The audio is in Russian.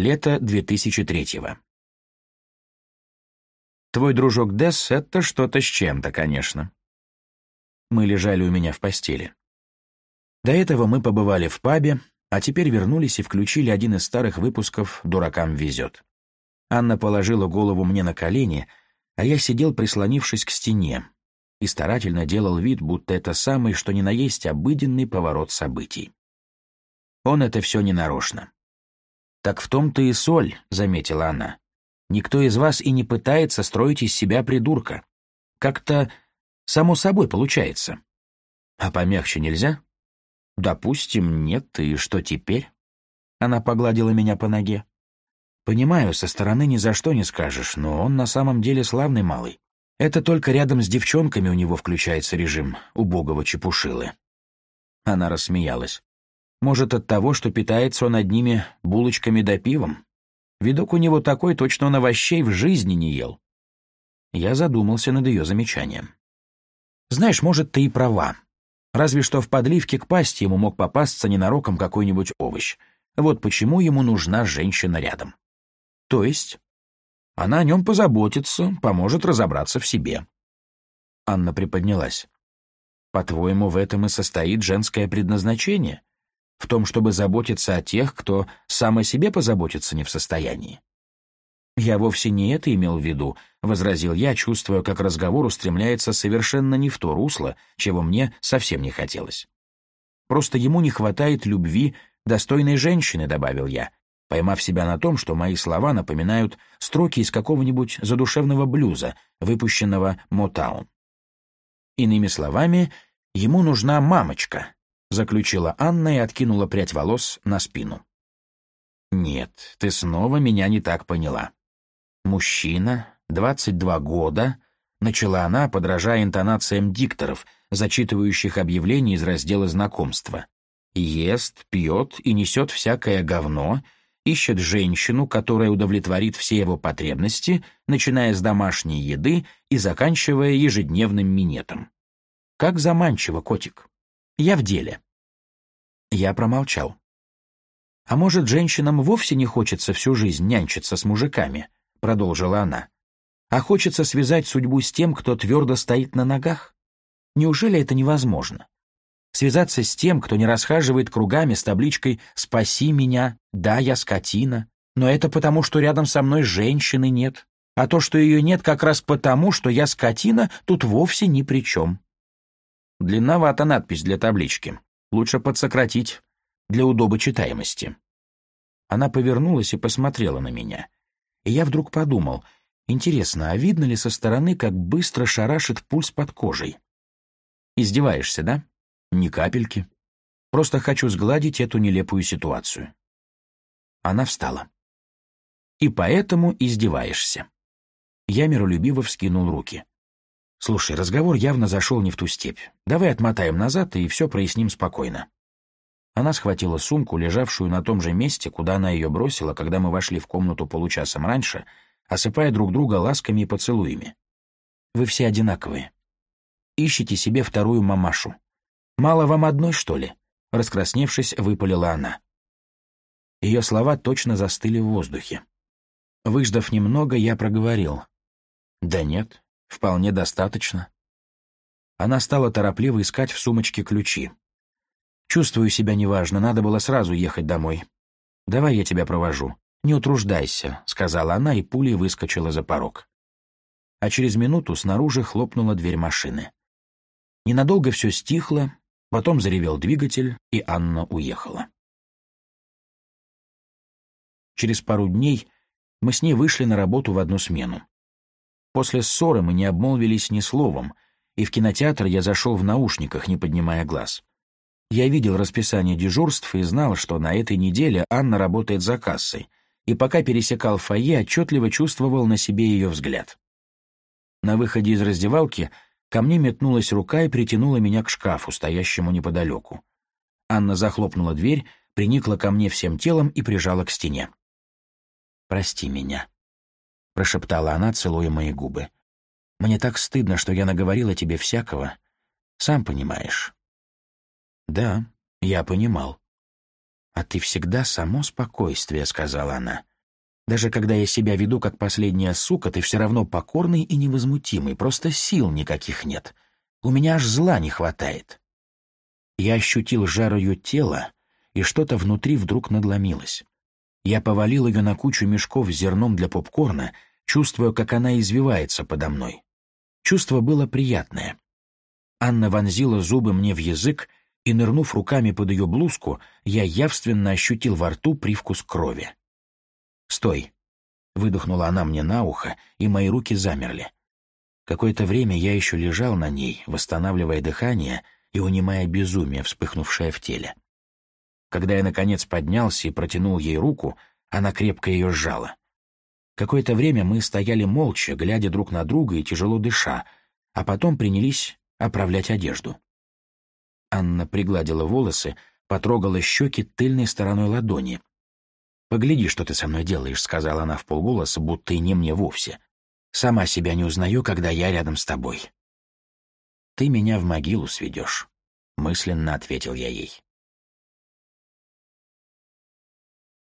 Лето 2003-го. Твой дружок Десс — это что-то с чем-то, конечно. Мы лежали у меня в постели. До этого мы побывали в пабе, а теперь вернулись и включили один из старых выпусков «Дуракам везет». Анна положила голову мне на колени, а я сидел, прислонившись к стене, и старательно делал вид, будто это самый, что ни на есть, обыденный поворот событий. Он это все ненарочно. «Так в том-то и соль», — заметила она. «Никто из вас и не пытается строить из себя придурка. Как-то само собой получается». «А помягче нельзя?» «Допустим, нет, и что теперь?» Она погладила меня по ноге. «Понимаю, со стороны ни за что не скажешь, но он на самом деле славный малый. Это только рядом с девчонками у него включается режим убогого чепушилы». Она рассмеялась. Может, от того, что питается он одними булочками да пивом? Видок у него такой, точно он овощей в жизни не ел. Я задумался над ее замечанием. Знаешь, может, ты и права. Разве что в подливке к пасти ему мог попасться ненароком какой-нибудь овощ. Вот почему ему нужна женщина рядом. То есть? Она о нем позаботится, поможет разобраться в себе. Анна приподнялась. По-твоему, в этом и состоит женское предназначение? в том, чтобы заботиться о тех, кто сам о себе позаботиться не в состоянии. «Я вовсе не это имел в виду», — возразил я, чувствуя, как разговор устремляется совершенно не в то русло, чего мне совсем не хотелось. «Просто ему не хватает любви достойной женщины», — добавил я, поймав себя на том, что мои слова напоминают строки из какого-нибудь задушевного блюза, выпущенного Мотаун. Иными словами, ему нужна мамочка, заключила Анна и откинула прядь волос на спину. «Нет, ты снова меня не так поняла. Мужчина, 22 года», — начала она, подражая интонациям дикторов, зачитывающих объявления из раздела знакомства. «Ест, пьет и несет всякое говно», ищет женщину, которая удовлетворит все его потребности, начиная с домашней еды и заканчивая ежедневным минетом. Как заманчиво, котик. Я в деле. Я промолчал. А может, женщинам вовсе не хочется всю жизнь нянчиться с мужиками, продолжила она. А хочется связать судьбу с тем, кто твердо стоит на ногах? Неужели это невозможно? Связаться с тем, кто не расхаживает кругами с табличкой «Спаси меня», «Да, я скотина», но это потому, что рядом со мной женщины нет. А то, что ее нет, как раз потому, что я скотина, тут вовсе ни при чем. Длинновата надпись для таблички. Лучше подсократить для удобочитаемости. Она повернулась и посмотрела на меня. И я вдруг подумал, интересно, а видно ли со стороны, как быстро шарашит пульс под кожей? Издеваешься, да? Ни капельки. Просто хочу сгладить эту нелепую ситуацию. Она встала. И поэтому издеваешься. Я миролюбиво вскинул руки. Слушай, разговор явно зашел не в ту степь. Давай отмотаем назад и все проясним спокойно. Она схватила сумку, лежавшую на том же месте, куда она ее бросила, когда мы вошли в комнату получасом раньше, осыпая друг друга ласками и поцелуями. Вы все одинаковые. Ищите себе вторую мамашу. Мало вам одной, что ли? Раскрасневшись, выпалила она. Ее слова точно застыли в воздухе. Выждав немного, я проговорил. «Да нет, Вполне достаточно. Она стала торопливо искать в сумочке ключи. «Чувствую себя неважно, надо было сразу ехать домой. Давай я тебя провожу. Не утруждайся», — сказала она и пулей выскочила за порог. А через минуту снаружи хлопнула дверь машины. Ненадолго все стихло, потом заревел двигатель, и Анна уехала. Через пару дней мы с ней вышли на работу в одну смену. После ссоры мы не обмолвились ни словом, и в кинотеатр я зашел в наушниках, не поднимая глаз. Я видел расписание дежурств и знал, что на этой неделе Анна работает за кассой, и пока пересекал фойе, отчетливо чувствовал на себе ее взгляд. На выходе из раздевалки ко мне метнулась рука и притянула меня к шкафу, стоящему неподалеку. Анна захлопнула дверь, приникла ко мне всем телом и прижала к стене. «Прости меня», — прошептала она, целуя мои губы. «Мне так стыдно, что я наговорила тебе всякого. Сам понимаешь». «Да, я понимал». «А ты всегда само спокойствие», — сказала она. «Даже когда я себя веду как последняя сука, ты все равно покорный и невозмутимый, просто сил никаких нет. У меня аж зла не хватает». Я ощутил жар ее тела, и что-то внутри вдруг надломилось. Я повалил ее на кучу мешков с зерном для попкорна чувствуя, как она извивается подо мной. Чувство было приятное. Анна вонзила зубы мне в язык, и, нырнув руками под ее блузку, я явственно ощутил во рту привкус крови. «Стой!» — выдохнула она мне на ухо, и мои руки замерли. Какое-то время я еще лежал на ней, восстанавливая дыхание и унимая безумие, вспыхнувшее в теле. Когда я, наконец, поднялся и протянул ей руку, она крепко ее сжала. Какое-то время мы стояли молча, глядя друг на друга и тяжело дыша, а потом принялись оправлять одежду. Анна пригладила волосы, потрогала щеки тыльной стороной ладони. «Погляди, что ты со мной делаешь», — сказала она вполголоса, будто и не мне вовсе. «Сама себя не узнаю, когда я рядом с тобой». «Ты меня в могилу сведешь», — мысленно ответил я ей.